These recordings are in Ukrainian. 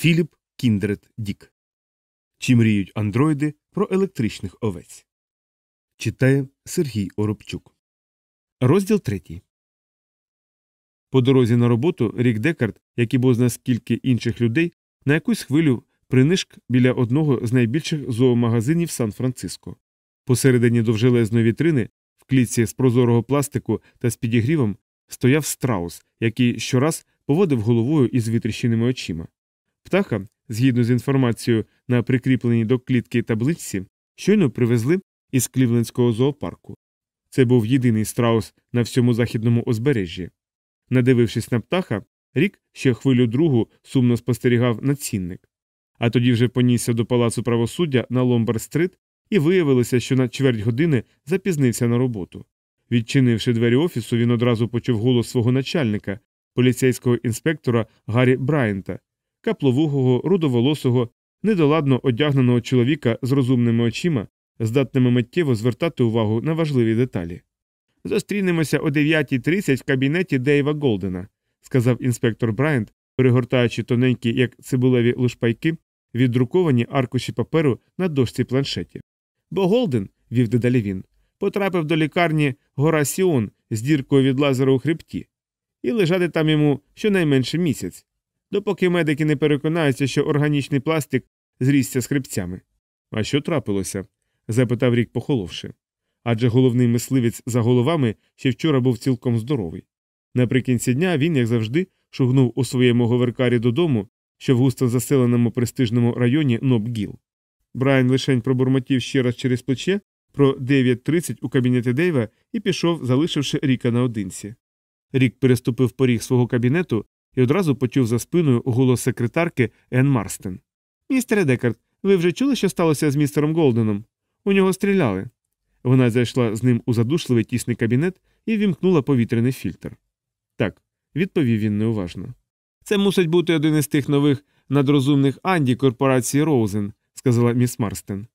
Філіп Кіндред Дік. Чи мріють андроїди про електричних овець? Читає Сергій Оробчук. Розділ третій. По дорозі на роботу Рік Декард, як і бозна скільки інших людей, на якусь хвилю принишк біля одного з найбільших зоомагазинів Сан-Франциско. Посередині довжелезної вітрини, в клітці з прозорого пластику та з підігрівом, стояв страус, який щораз поводив головою із витріщеними очима. Птаха, згідно з інформацією на прикріпленій до клітки табличці, щойно привезли із Клівлендського зоопарку. Це був єдиний страус на всьому західному узбережжі. Надивившись на птаха, рік ще хвилю другу сумно спостерігав націнник. А тоді вже понісся до палацу правосуддя на Ломбард-стрит і виявилося, що на чверть години запізнився на роботу. Відчинивши двері офісу, він одразу почув голос свого начальника, поліцейського інспектора Гаррі Брайанта, капловугого, рудоволосого, недоладно одягненого чоловіка з розумними очима, здатними миттєво звертати увагу на важливі деталі. Зустрінемося о 9.30 в кабінеті Дейва Голдена, сказав інспектор Брайант, перегортаючи тоненькі, як цибулеві лушпайки, віддруковані аркуші паперу на дошці планшеті. Бо Голден, вів дедалі він, потрапив до лікарні гора Сіон з діркою від лазера у хребті, і лежати там йому щонайменше місяць, допоки медики не переконаються, що органічний пластик зрісся з хребцями. А що трапилося? запитав рік, похоловши. Адже головний мисливець за головами ще вчора був цілком здоровий. Наприкінці дня він, як завжди, шугнув у своєму говеркарі додому, що в густо заселеному престижному районі Нобгіл. Брайан лишень пробурмотів ще раз через плече про 9.30 у кабінеті Дейва і пішов, залишивши Ріка наодинці. Рік переступив поріг свого кабінету і одразу почув за спиною голос секретарки Ен Марстен. Містере Декарт, ви вже чули, що сталося з містером Голденом? У нього стріляли. Вона зайшла з ним у задушливий тісний кабінет і вімкнула повітряний фільтр. Так, відповів він неуважно. Це мусить бути один із тих нових надрозумних анді корпорації Роузен, сказала міс Марстен.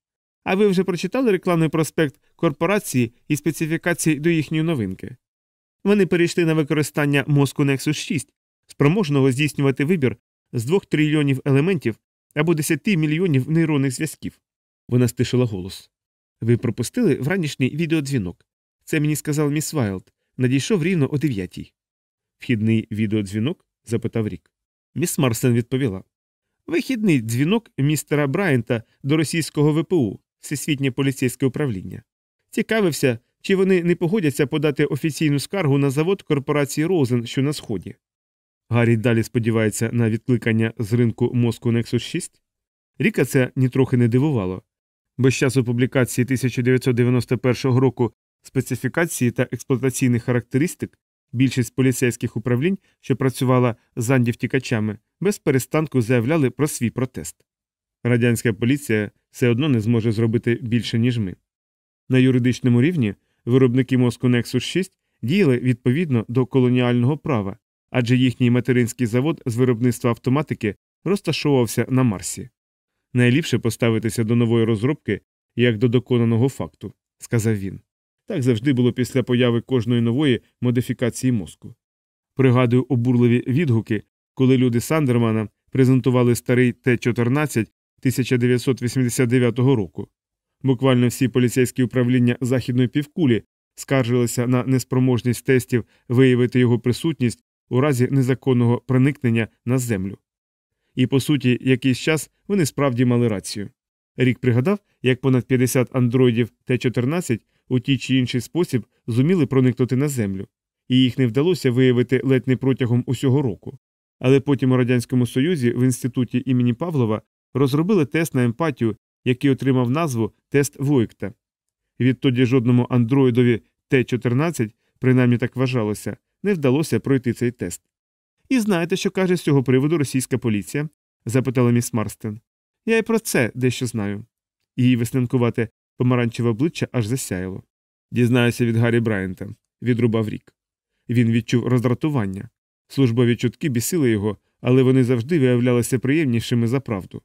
А ви вже прочитали рекламний проспект корпорації і специфікації до їхньої новинки? Вони перейшли на використання мозку Nexus 6, спроможного здійснювати вибір з двох трильйонів елементів або 10 мільйонів нейронних зв'язків. Вона стишила голос. Ви пропустили вранішній відеодзвінок. Це мені сказав міс Вайлд. Надійшов рівно о дев'ятій. Вхідний відеодзвінок? запитав Рік. Міс Марсен відповіла. Вихідний дзвінок містера Брайанта до російського ВПУ, Всесвітнє поліцейське управління. Цікавився, чи вони не погодяться подати офіційну скаргу на завод корпорації Розен, що на сході. Гаррі далі сподівається на відкликання з ринку мозку Nexus 6? Ріка це нітрохи не дивувало. Без часу публікації 1991 року специфікації та експлуатаційних характеристик більшість поліцейських управлінь, що працювала з андівтікачами, без перестанку заявляли про свій протест. Радянська поліція все одно не зможе зробити більше, ніж ми. На юридичному рівні виробники мозку Nexus 6 діяли відповідно до колоніального права, адже їхній материнський завод з виробництва автоматики розташовувався на Марсі. Найліпше поставитися до нової розробки як до доконаного факту, сказав він. Так завжди було після появи кожної нової модифікації мозку. Пригадую обурливі відгуки, коли люди Сандермана презентували старий Т-14 1989 року. Буквально всі поліцейські управління західної півкулі скаржилися на неспроможність тестів виявити його присутність у разі незаконного проникнення на землю. І, по суті, якийсь час вони справді мали рацію. Рік пригадав, як понад 50 андроїдів Т-14 у тій чи інший спосіб зуміли проникнути на землю, і їх не вдалося виявити ледь не протягом усього року. Але потім у Радянському Союзі в інституті імені Павлова розробили тест на емпатію, який отримав назву тест Войкта. Відтоді жодному андроїдові Т-14, принаймні так вважалося, не вдалося пройти цей тест. І знаєте, що каже з цього приводу російська поліція? запитала міс Марстен. Я й про це дещо знаю. Її весненкувате помаранчеве обличчя аж засяяло. Дізнаюся від Гаррі Брайанта, відрубав рік. Він відчув роздратування. Службові чутки бісили його, але вони завжди виявлялися приємнішими за правду.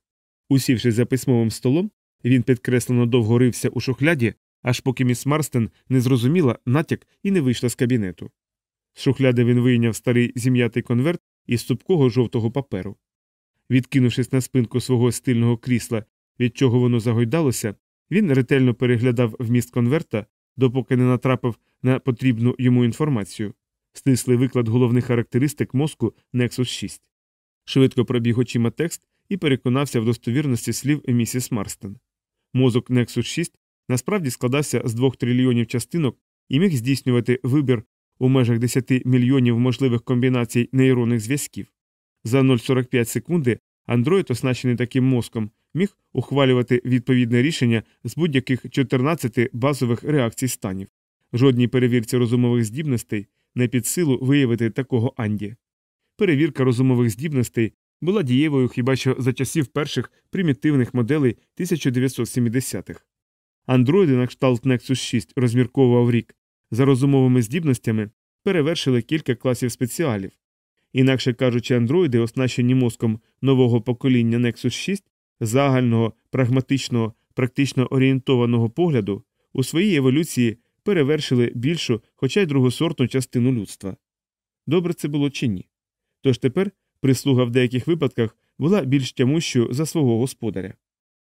Усівшись за письмовим столом, він підкреслено довго рився у шухляді, аж поки міс Марстен не зрозуміла натяк і не вийшла з кабінету. З шухляди він вийняв старий зім'ятий конверт із цупкого жовтого паперу. Відкинувшись на спинку свого стильного крісла, від чого воно загойдалося, він ретельно переглядав вміст конверта, допоки не натрапив на потрібну йому інформацію, стислий виклад головних характеристик мозку Nexus 6. Швидко пробіг очима текст і переконався в достовірності слів місіс Марстон. Мозок Nexus 6 насправді складався з двох трильйонів частинок і міг здійснювати вибір у межах 10 мільйонів можливих комбінацій нейронних зв'язків. За 0,45 секунди андроїд, оснащений таким мозком, міг ухвалювати відповідне рішення з будь-яких 14 базових реакцій станів. Жодній перевірці розумових здібностей не під силу виявити такого Анді. Перевірка розумових здібностей була дієвою хіба що за часів перших примітивних моделей 1970-х. Андроїди на кшталт Nexus 6 розмірковував рік за розумовими здібностями перевершили кілька класів спеціалів. Інакше кажучи, андроїди, оснащені мозком нового покоління Nexus 6, загального, прагматичного, практично орієнтованого погляду, у своїй еволюції перевершили більшу, хоча й другосортну частину людства. Добре це було чи ні? Тож тепер прислуга в деяких випадках була більш тямущою за свого господаря.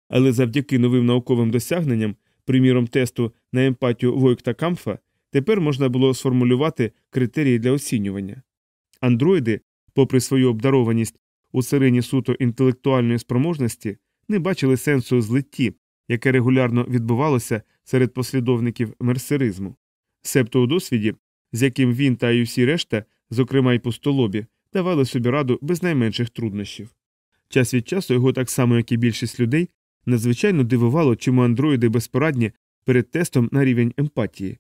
Але завдяки новим науковим досягненням, приміром тесту на емпатію Войкта Камфа, тепер можна було сформулювати критерії для оцінювання. Андроїди, попри свою обдарованість у сирині суто інтелектуальної спроможності, не бачили сенсу злитті, яке регулярно відбувалося серед послідовників мерсеризму, себто у досвіді, з яким він та й усі решта, зокрема й пустолобі, давали собі раду без найменших труднощів. Час від часу його, так само як і більшість людей, надзвичайно дивувало, чому андроїди безпорадні перед тестом на рівень емпатії.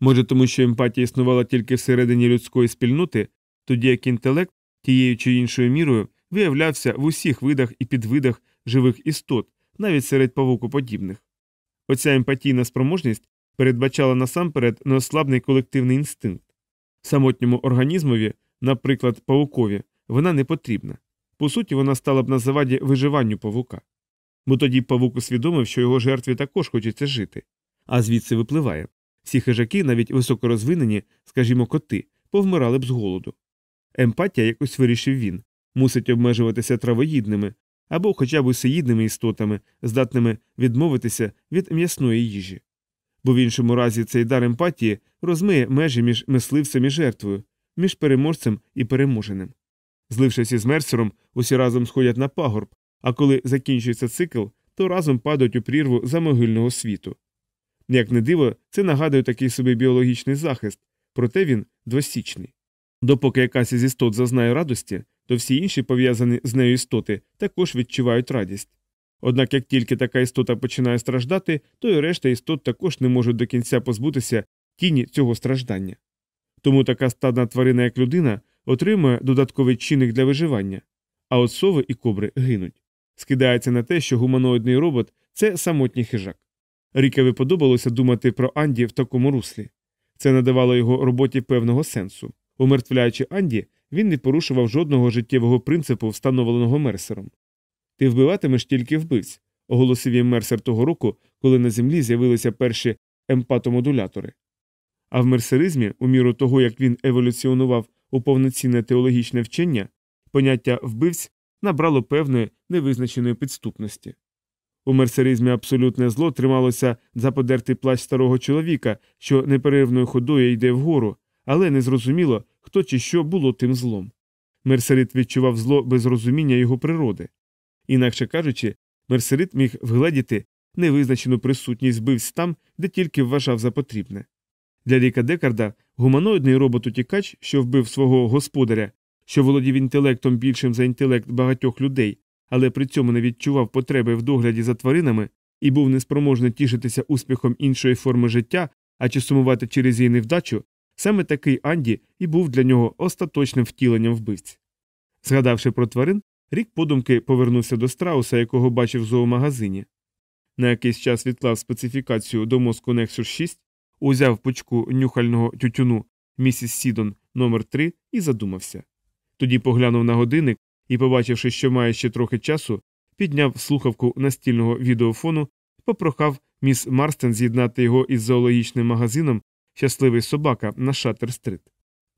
Може, тому що емпатія існувала тільки всередині людської спільноти, тоді як інтелект тією чи іншою мірою виявлявся в усіх видах і підвидах живих істот, навіть серед павукоподібних. Оця емпатійна спроможність передбачала насамперед неослабний колективний інстинкт. Самотньому організмові, наприклад, павукові, вона не потрібна. По суті, вона стала б на заваді виживанню павука. Бо тоді павук усвідомив, що його жертві також хочеться жити. А звідси випливає всі хижаки, навіть високорозвинені, скажімо, коти, повмирали б з голоду. Емпатія, якось вирішив він, мусить обмежуватися травоїдними або хоча б усеїдними істотами, здатними відмовитися від м'ясної їжі. Бо в іншому разі цей дар емпатії розмиє межі між мисливцем і жертвою, між переможцем і переможеним. Злившись із мерсером, усі разом сходять на пагорб, а коли закінчується цикл, то разом падають у прірву за могильного світу. Як не диво, це нагадує такий собі біологічний захист, проте він двосічний. Допоки якась із істот зазнає радості, то всі інші пов'язані з нею істоти також відчувають радість. Однак як тільки така істота починає страждати, то і решта істот також не можуть до кінця позбутися тіні цього страждання. Тому така стадна тварина, як людина, отримує додатковий чинник для виживання, а от сови і кобри гинуть. Скидається на те, що гуманоїдний робот це самотній хижак. Рікові подобалося думати про Анді в такому руслі. Це надавало його роботі певного сенсу. Умертвляючи Анді, він не порушував жодного життєвого принципу, встановленого мерсером. Ти вбиватимеш тільки вбивць, оголосив їм мерсер того року, коли на землі з'явилися перші емпатомодулятори. А в мерсеризмі, у міру того, як він еволюціонував у повноцінне теологічне вчення, поняття вбивць набрало певної невизначеної підступності. У мерсеризмі абсолютне зло трималося за подертий плащ старого чоловіка, що неперервною ходою йде вгору, але незрозуміло, хто чи що було тим злом. Мерсерит відчував зло без розуміння його природи. Інакше кажучи, мерсерит міг вгледіти невизначену присутність вбивць там, де тільки вважав за потрібне. Для Ріка Декарда гуманоїдний робот утікач, що вбив свого господаря, що володів інтелектом більшим за інтелект багатьох людей, але при цьому не відчував потреби в догляді за тваринами і був неспроможний тішитися успіхом іншої форми життя, а чи сумувати через її невдачу, саме такий Анді і був для нього остаточним втіленням вбивць. Згадавши про тварин, рік подумки повернувся до страуса, якого бачив в зоомагазині. На якийсь час відклав специфікацію до мозку Nexus 6, узяв пучку нюхального тютюну місіс Сідон номер 3 і задумався. Тоді поглянув на годинник і, побачивши, що має ще трохи часу, підняв слухавку настільного відеофону попрохав міс Марстен з'єднати його із зоологічним магазином Щасливий собака на Шаттер-стрит.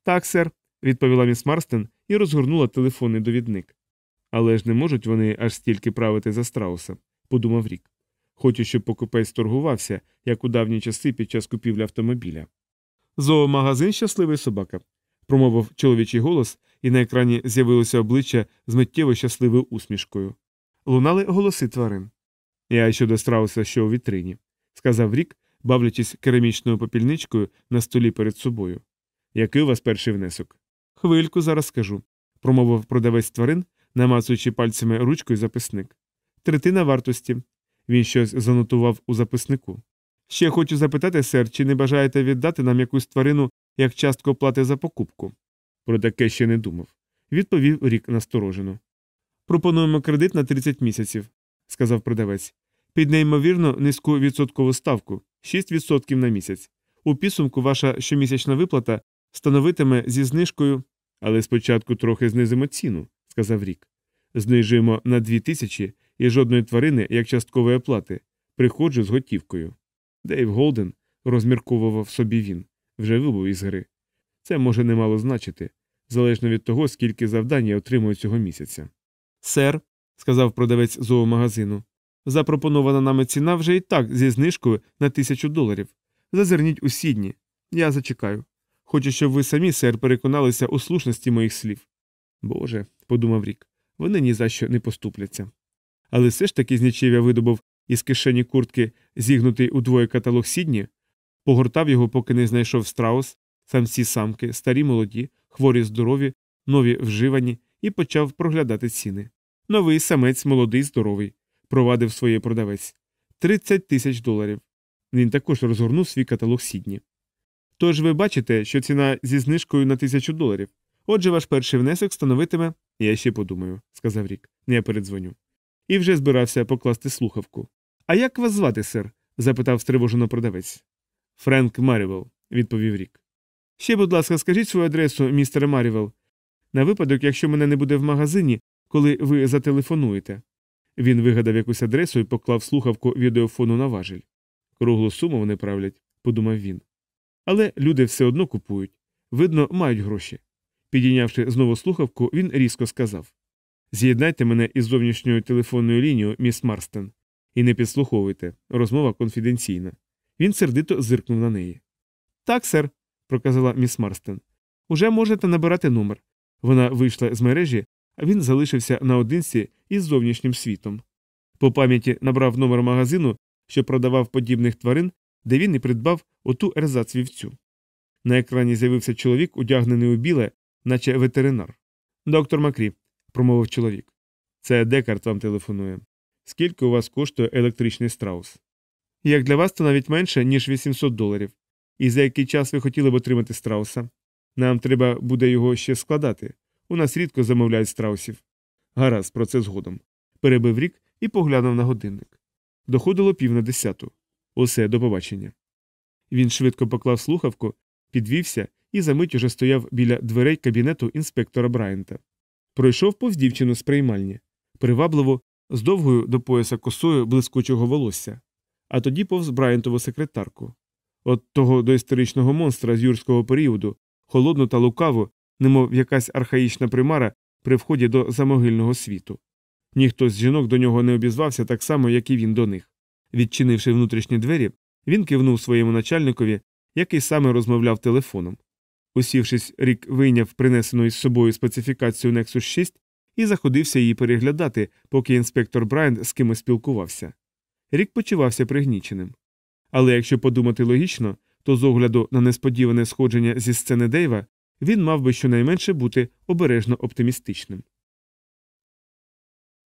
Так, сер, відповіла міс Марстен і розгорнула телефонний довідник. Але ж не можуть вони аж стільки правити за страуса, подумав рік. Хочу, щоб покупець торгувався, як у давні часи під час купівлі автомобіля. Зоомагазин щасливий собака, промовив чоловічий голос, і на екрані з'явилося обличчя з миттєво щасливою усмішкою. Лунали голоси тварин. Я щодо страуса, що у вітрині, сказав рік, бавлячись керамічною попільничкою на столі перед собою. Який у вас перший внесок? Хвильку зараз скажу, промовив продавець тварин, намацуючи пальцями ручкою записник. Третина вартості. Він щось занотував у записнику. Ще хочу запитати, сер, чи не бажаєте віддати нам якусь тварину як частку оплати за покупку? Про таке ще не думав. Відповів рік насторожено. Пропонуємо кредит на 30 місяців, сказав продавець. Під неймовірно низьку відсоткову ставку 6% на місяць. У підсумку ваша щомісячна виплата становитиме зі знижкою, але спочатку трохи знизимо ціну, сказав рік. Знижуємо на 2 тисячі і жодної тварини як часткової оплати. Приходжу з готівкою. Дейв Голден, розмірковував собі він, вже вибув із гри. Це може немало значити, залежно від того, скільки завдань я отримую цього місяця. Сер, сказав продавець зоомагазину, запропонована нами ціна вже і так зі знижкою на тисячу доларів. Зазирніть у сідні. Я зачекаю. Хочу, щоб ви самі, сер, переконалися у слушності моїх слів. Боже, подумав рік, вони ні за що не поступляться. Але все ж таки знічів видобув із кишені куртки, зігнутий удвоє каталог сідні, погортав його, поки не знайшов страус, самці самки, старі молоді, хворі здорові, нові вживані, і почав проглядати ціни. Новий самець, молодий, здоровий, провадив своє продавець 30 тисяч доларів. Він також розгорнув свій каталог сідні. Тож ви бачите, що ціна зі знижкою на тисячу доларів. Отже, ваш перший внесок становитиме. Я ще подумаю, сказав рік. Я передзвоню. І вже збирався покласти слухавку. А як вас звати, сер? запитав стривожено продавець. Френк Марівел, відповів рік. Ще, будь ласка, скажіть свою адресу, містере Марівел, на випадок, якщо мене не буде в магазині, коли ви зателефонуєте. Він вигадав якусь адресу і поклав слухавку відеофону на важель. Круглу суму вони правлять, подумав він. Але люди все одно купують. Видно, мають гроші. Підійнявши знову слухавку, він різко сказав З'єднайте мене із зовнішньою телефонною лінією, міс Марстен, і не підслуховуйте. Розмова конфіденційна. Він сердито зиркнув на неї. Так, сер, проказала міс Марстен. Уже можете набирати номер. Вона вийшла з мережі, а він залишився наодинці із зовнішнім світом. По пам'яті набрав номер магазину, що продавав подібних тварин, де він і придбав оту ерзац вівцю. На екрані з'явився чоловік, одягнений у біле, наче ветеринар. Доктор Макрі, промовив чоловік. Це Декарт вам телефонує. Скільки у вас коштує електричний страус? Як для вас, то навіть менше, ніж 800 доларів. І за який час ви хотіли б отримати страуса? Нам треба буде його ще складати. У нас рідко замовляють страусів. Гаразд, про це згодом. Перебив рік і поглянув на годинник. Доходило пів на десяту. Усе, до побачення. Він швидко поклав слухавку, підвівся і за мить уже стояв біля дверей кабінету інспектора Брайанта. Пройшов повз дівчину з приймальні, привабливо, з довгою до пояса косою блискучого волосся, а тоді повз Брайантову секретарку. От того доісторичного монстра з юрського періоду, холодну та лукаву, немов якась архаїчна примара при вході до замогильного світу. Ніхто з жінок до нього не обізвався так само, як і він до них. Відчинивши внутрішні двері, він кивнув своєму начальникові, який саме розмовляв телефоном. Усівшись, рік вийняв принесену із собою специфікацію Nexus 6 і заходився її переглядати, поки інспектор Брайант з кимось спілкувався. Рік почувався пригніченим. Але якщо подумати логічно, то з огляду на несподіване сходження зі сцени Дейва він мав би щонайменше бути обережно оптимістичним.